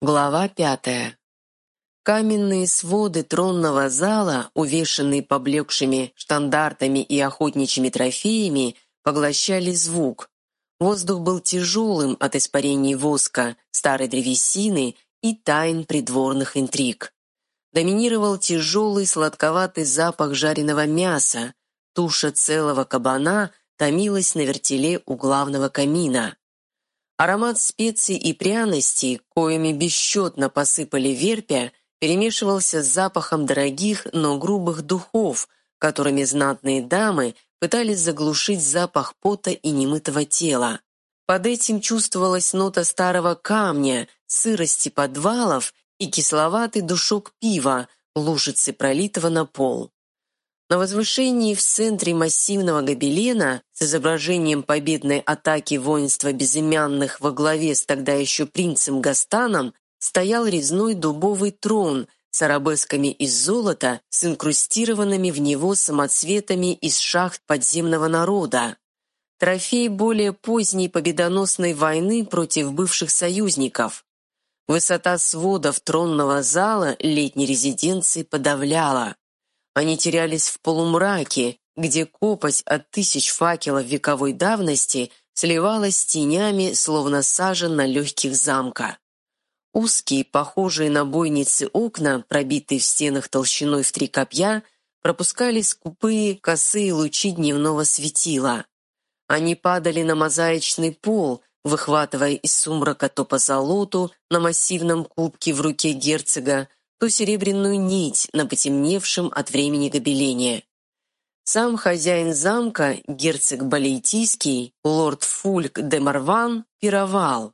Глава пятая. Каменные своды тронного зала, увешанные поблекшими штандартами и охотничьими трофеями, поглощали звук. Воздух был тяжелым от испарений воска, старой древесины и тайн придворных интриг. Доминировал тяжелый сладковатый запах жареного мяса, туша целого кабана томилась на вертеле у главного камина. Аромат специй и пряностей, коими бесчетно посыпали верпя, перемешивался с запахом дорогих, но грубых духов, которыми знатные дамы пытались заглушить запах пота и немытого тела. Под этим чувствовалась нота старого камня, сырости подвалов и кисловатый душок пива, лужицы пролитого на пол. На возвышении в центре массивного гобелена с изображением победной атаки воинства безымянных во главе с тогда еще принцем Гастаном стоял резной дубовый трон с арабесками из золота с инкрустированными в него самоцветами из шахт подземного народа. Трофей более поздней победоносной войны против бывших союзников. Высота сводов тронного зала летней резиденции подавляла. Они терялись в полумраке, где копоть от тысяч факелов вековой давности сливалась с тенями, словно сажа на легких замка. Узкие, похожие на бойницы окна, пробитые в стенах толщиной в три копья, пропускали скупые, косые лучи дневного светила. Они падали на мозаичный пол, выхватывая из сумрака то по золоту на массивном кубке в руке герцога, то серебряную нить на потемневшем от времени гобелене. Сам хозяин замка, герцог Балейтийский, лорд Фульк де Марван, пировал.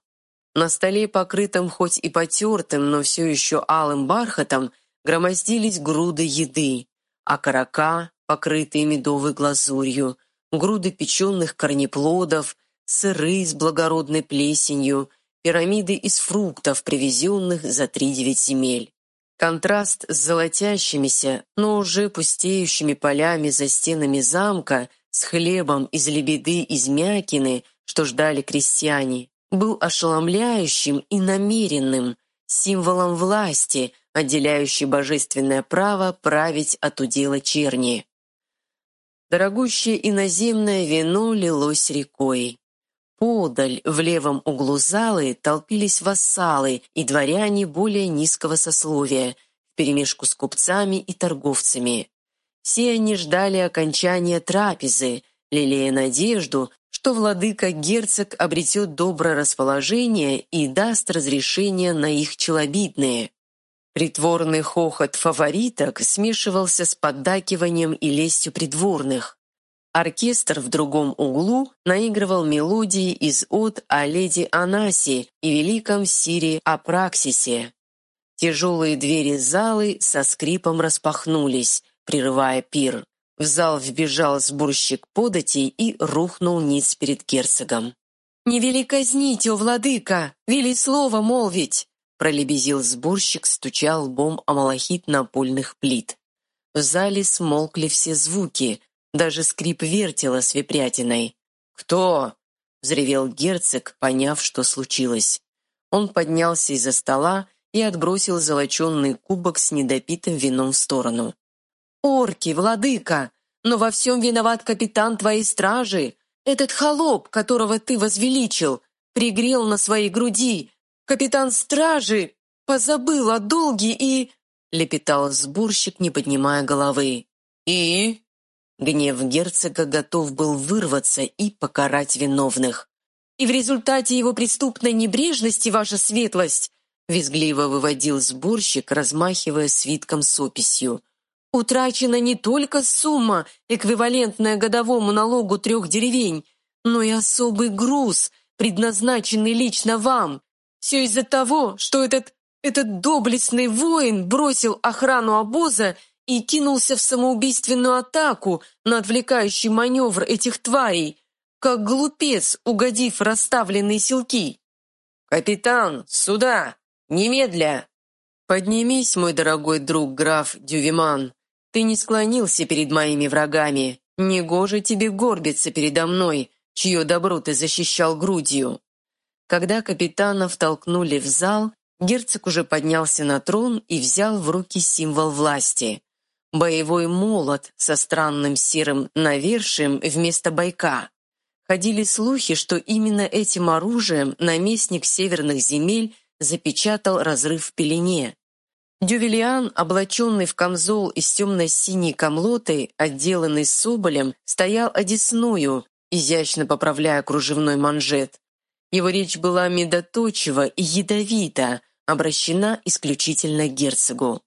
На столе, покрытом хоть и потертым, но все еще алым бархатом, громоздились груды еды, а карака, покрытые медовой глазурью, груды печеных корнеплодов, сыры с благородной плесенью, пирамиды из фруктов, привезенных за три девять земель. Контраст с золотящимися, но уже пустеющими полями за стенами замка, с хлебом из лебеды из мякины, что ждали крестьяне, был ошеломляющим и намеренным, символом власти, отделяющей божественное право править от удела черни. Дорогущее иноземное вино лилось рекой. Подаль, в левом углу залы, толпились вассалы и дворяне более низкого сословия, вперемешку с купцами и торговцами. Все они ждали окончания трапезы, лелея надежду, что владыка-герцог обретет доброе расположение и даст разрешение на их челобитные. Притворный хохот фавориток смешивался с поддакиванием и лестью придворных. Оркестр в другом углу наигрывал мелодии из от о леди Анаси и великом Сире Апраксисе. Тяжелые двери залы со скрипом распахнулись, прерывая пир. В зал вбежал сборщик податей и рухнул ниц перед герцогом. «Не вели казнить, о владыка! Вели слово молвить!» пролебезил сборщик, стуча лбом о малахит напольных плит. В зале смолкли все звуки, даже скрип вертела с випрятиной. «Кто?» — взревел герцог, поняв, что случилось. Он поднялся из-за стола и отбросил золоченный кубок с недопитым вином в сторону. «Орки, владыка! Но во всем виноват капитан твоей стражи! Этот холоп, которого ты возвеличил, пригрел на своей груди! Капитан стражи позабыл о долге и...» — лепетал сборщик, не поднимая головы. «И?» Гнев герцога готов был вырваться и покарать виновных. «И в результате его преступной небрежности, ваша светлость!» визгливо выводил сборщик, размахивая свитком с описью. «Утрачена не только сумма, эквивалентная годовому налогу трех деревень, но и особый груз, предназначенный лично вам. Все из-за того, что этот, этот доблестный воин бросил охрану обоза и кинулся в самоубийственную атаку на отвлекающий маневр этих тварей, как глупец, угодив расставленные силки. «Капитан, сюда! Немедля!» «Поднимись, мой дорогой друг граф Дювиман. Ты не склонился перед моими врагами. Негоже тебе горбиться передо мной, чье добро ты защищал грудью». Когда капитана втолкнули в зал, Герцог уже поднялся на трон и взял в руки символ власти. Боевой молот со странным серым навершием вместо бойка. Ходили слухи, что именно этим оружием наместник северных земель запечатал разрыв в пелене. Дювелиан, облаченный в камзол из темно-синей камлоты, отделанный соболем, стоял одесную, изящно поправляя кружевной манжет. Его речь была медоточива и ядовита, обращена исключительно к герцогу.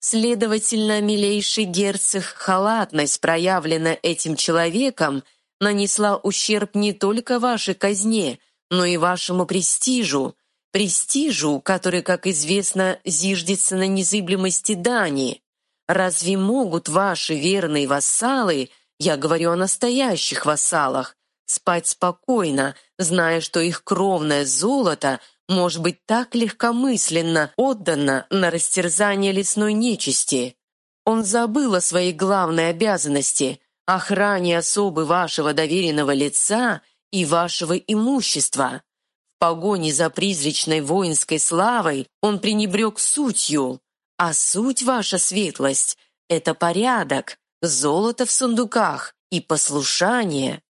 Следовательно, милейший герцог, халатность, проявленная этим человеком, нанесла ущерб не только вашей казне, но и вашему престижу, престижу, который, как известно, зиждется на незыблемости дани. Разве могут ваши верные вассалы, я говорю о настоящих вассалах, спать спокойно, зная, что их кровное золото может быть так легкомысленно отдано на растерзание лесной нечисти? Он забыл о своей главной обязанности – охране особы вашего доверенного лица и вашего имущества погоне за призрачной воинской славой он пренебрег сутью, а суть ваша светлость — это порядок, золото в сундуках и послушание.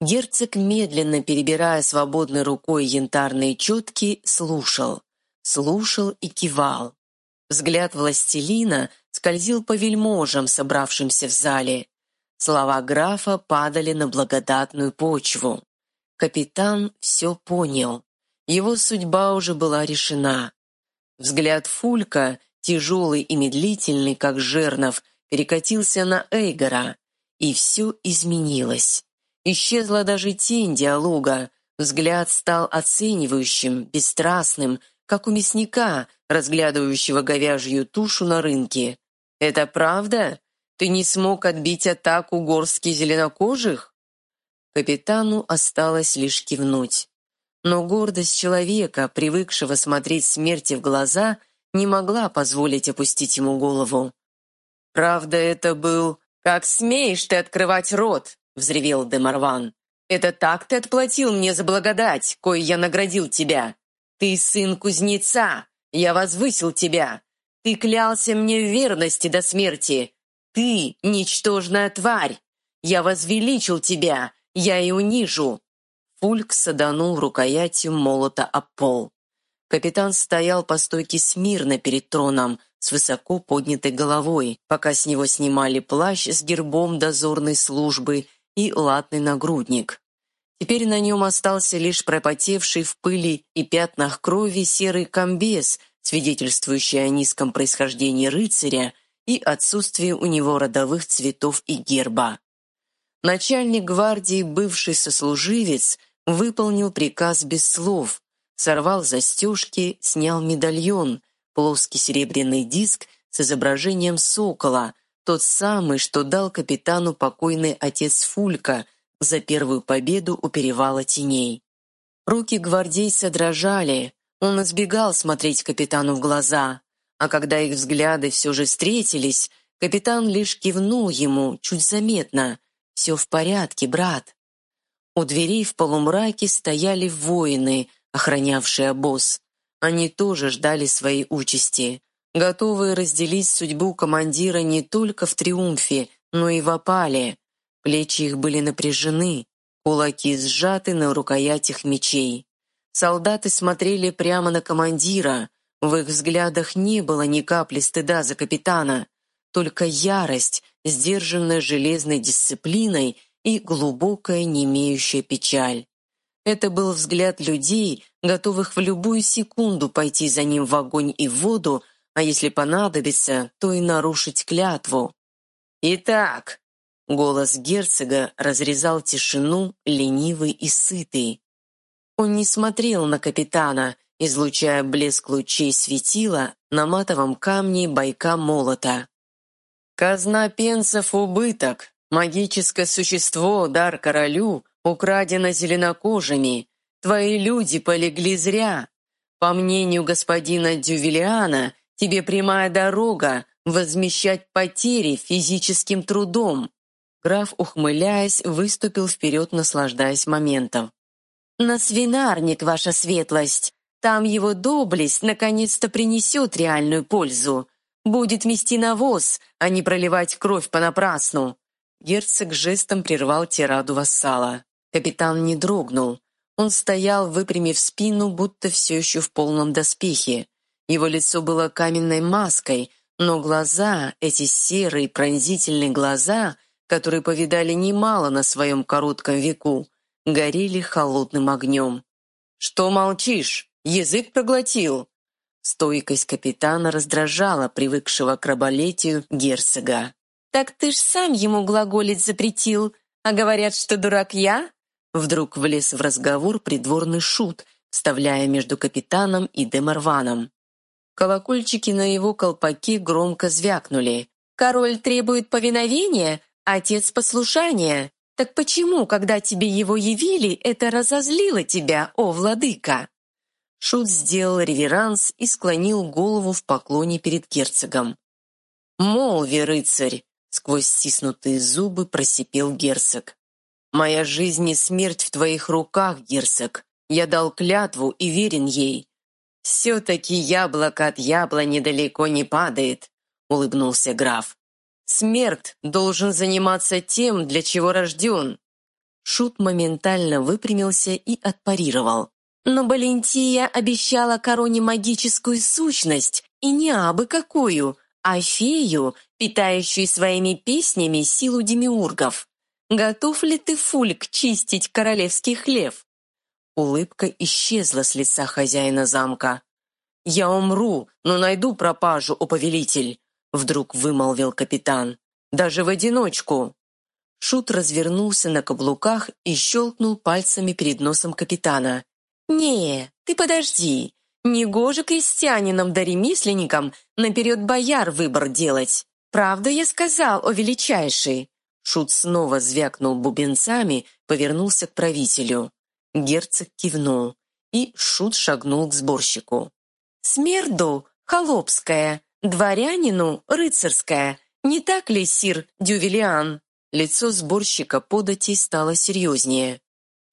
Герцог, медленно перебирая свободной рукой янтарные четки, слушал, слушал и кивал. Взгляд властелина скользил по вельможам, собравшимся в зале. Слова графа падали на благодатную почву. Капитан все понял. Его судьба уже была решена. Взгляд Фулька, тяжелый и медлительный, как жернов, перекатился на Эйгора, и все изменилось. Исчезла даже тень диалога, взгляд стал оценивающим, бесстрастным, как у мясника, разглядывающего говяжью тушу на рынке. «Это правда? Ты не смог отбить атаку горских зеленокожих?» Капитану осталось лишь кивнуть. Но гордость человека, привыкшего смотреть смерти в глаза, не могла позволить опустить ему голову. «Правда, это был...» «Как смеешь ты открывать рот?» — взревел Демарван. «Это так ты отплатил мне за благодать, кой я наградил тебя. Ты сын кузнеца, я возвысил тебя. Ты клялся мне в верности до смерти. Ты — ничтожная тварь. Я возвеличил тебя, я и унижу. Фульк саданул рукоятью молота о пол. Капитан стоял по стойке смирно перед троном, с высоко поднятой головой, пока с него снимали плащ с гербом дозорной службы и латный нагрудник. Теперь на нем остался лишь пропотевший в пыли и пятнах крови серый комбез, свидетельствующий о низком происхождении рыцаря и отсутствии у него родовых цветов и герба. Начальник гвардии, бывший сослуживец, выполнил приказ без слов, сорвал застежки, снял медальон, плоский серебряный диск с изображением сокола, тот самый, что дал капитану покойный отец Фулька за первую победу у перевала теней. Руки гвардейца дрожали, он избегал смотреть капитану в глаза, а когда их взгляды все же встретились, капитан лишь кивнул ему, чуть заметно. «Все в порядке, брат». У дверей в полумраке стояли воины, охранявшие обоз. Они тоже ждали своей участи, готовые разделить судьбу командира не только в триумфе, но и в опале. Плечи их были напряжены, кулаки сжаты на рукоятях мечей. Солдаты смотрели прямо на командира, в их взглядах не было ни капли стыда за капитана, только ярость, сдержанная железной дисциплиной и глубокая немеющая печаль. Это был взгляд людей, готовых в любую секунду пойти за ним в огонь и в воду, а если понадобится, то и нарушить клятву. «Итак», — голос герцога разрезал тишину, ленивый и сытый. Он не смотрел на капитана, излучая блеск лучей светила на матовом камне бойка молота. «Казна пенсов убыток, Магическое существо, дар королю, украдено зеленокожими. Твои люди полегли зря. По мнению господина Дювилиана, тебе прямая дорога возмещать потери физическим трудом. Граф, ухмыляясь, выступил вперед, наслаждаясь моментом. «На свинарник, ваша светлость! Там его доблесть наконец-то принесет реальную пользу. Будет мести навоз, а не проливать кровь понапрасну». Герцог жестом прервал тираду вассала. Капитан не дрогнул. Он стоял, выпрямив спину, будто все еще в полном доспехе. Его лицо было каменной маской, но глаза, эти серые пронзительные глаза, которые повидали немало на своем коротком веку, горели холодным огнем. «Что молчишь? Язык проглотил!» Стойкость капитана раздражала привыкшего к раболетию герцога. «Так ты ж сам ему глаголить запретил, а говорят, что дурак я?» Вдруг влез в разговор придворный шут, вставляя между капитаном и Демарваном. Колокольчики на его колпаке громко звякнули. «Король требует повиновения, отец послушания. Так почему, когда тебе его явили, это разозлило тебя, о владыка?» Шут сделал реверанс и склонил голову в поклоне перед герцогом. «Молви, рыцарь!» — сквозь стиснутые зубы просипел герцог. «Моя жизнь и смерть в твоих руках, герцог. Я дал клятву и верен ей. «Все-таки яблоко от яблони далеко не падает», — улыбнулся граф. «Смерть должен заниматься тем, для чего рожден». Шут моментально выпрямился и отпарировал. Но Балентия обещала короне магическую сущность, и не абы какую, а фею, питающую своими песнями силу демиургов. Готов ли ты, Фульк, чистить королевский хлев? Улыбка исчезла с лица хозяина замка. «Я умру, но найду пропажу, о повелитель!» Вдруг вымолвил капитан. «Даже в одиночку!» Шут развернулся на каблуках и щелкнул пальцами перед носом капитана. «Не, ты подожди. Негоже крестьянинам да ремесленникам наперед бояр выбор делать. Правда я сказал, о величайший?» Шут снова звякнул бубенцами, повернулся к правителю. Герцог кивнул, и Шут шагнул к сборщику. «Смерду — холопская, дворянину — рыцарская. Не так ли, сир Дювелиан?» Лицо сборщика податей стало серьезнее.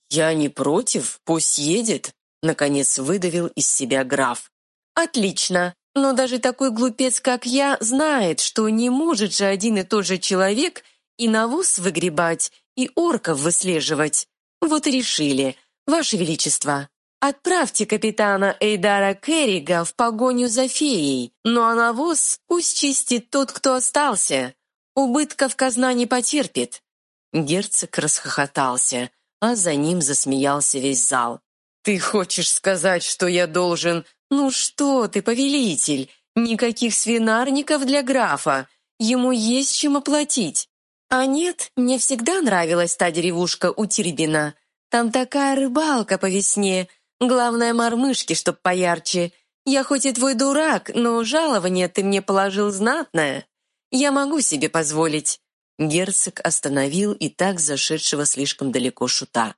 «Я не против, пусть едет», — наконец выдавил из себя граф. «Отлично, но даже такой глупец, как я, знает, что не может же один и тот же человек и навоз выгребать, и орков выслеживать. Вот и решили, «Ваше Величество, отправьте капитана Эйдара Керрига в погоню за феей, ну а навоз пусть чистит тот, кто остался. Убытков казна не потерпит». Герцог расхохотался, а за ним засмеялся весь зал. «Ты хочешь сказать, что я должен...» «Ну что ты, повелитель, никаких свинарников для графа, ему есть чем оплатить». «А нет, мне всегда нравилась та деревушка у Тирбина. Там такая рыбалка по весне. Главное, мормышки, чтоб поярче. Я хоть и твой дурак, но жалование ты мне положил знатное. Я могу себе позволить». Герцог остановил и так зашедшего слишком далеко шута.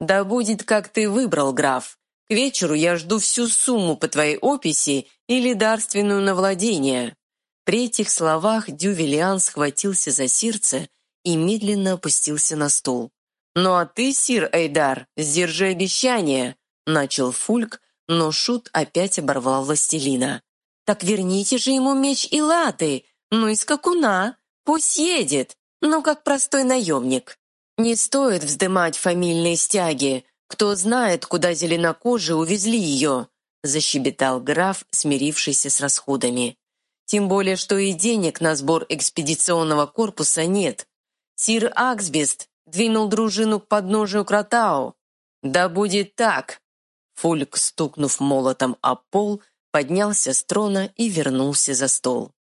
«Да будет, как ты выбрал, граф. К вечеру я жду всю сумму по твоей описи или дарственную на владение». При этих словах Дювелиан схватился за сердце и медленно опустился на стол. «Ну а ты, сир Эйдар, сдержи обещание», — начал Фульк, но Шут опять оборвал властелина. «Так верните же ему меч и латы, ну и скакуна, пусть едет, ну как простой наемник. Не стоит вздымать фамильные стяги, кто знает, куда зеленокожие увезли ее», — защебетал граф, смирившийся с расходами. «Тем более, что и денег на сбор экспедиционного корпуса нет. Сир Аксбест двинул дружину к подножию Кратау. «Да будет так!» Фульк, стукнув молотом о пол, поднялся с трона и вернулся за стол.